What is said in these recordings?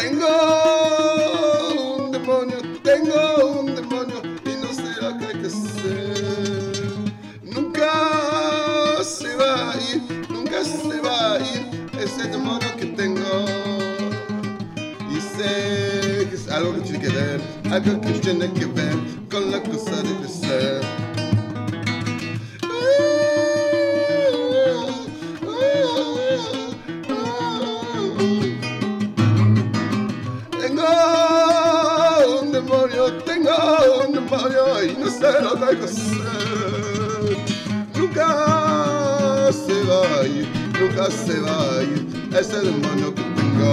Tengo un demonio, tengo un demonio y no sé lo que hay que hacer. Nunca se va a ir, nunca se va a ir ese demonio que tengo. Y sé que es algo que tiene que ver, algo que tiene que ver con la un demonio y no que hacer. Nunca se va nunca se va a ir ese demonio que tengo.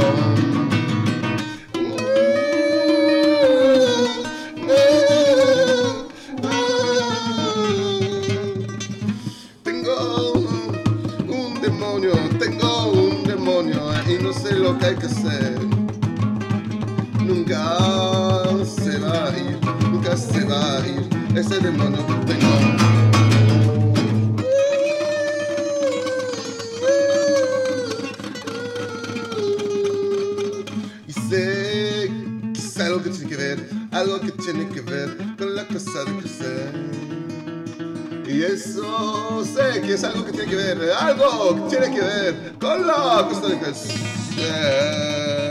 Tengo un demonio, tengo un demonio y no sé lo que hay que hacer. Nunca va a ir ese demonio que tengo. Y sé que es algo que tiene que ver, algo que tiene que ver con la cosa de crecer. Y eso sé que es algo que tiene que ver, algo que tiene que ver con la cosa de crecer.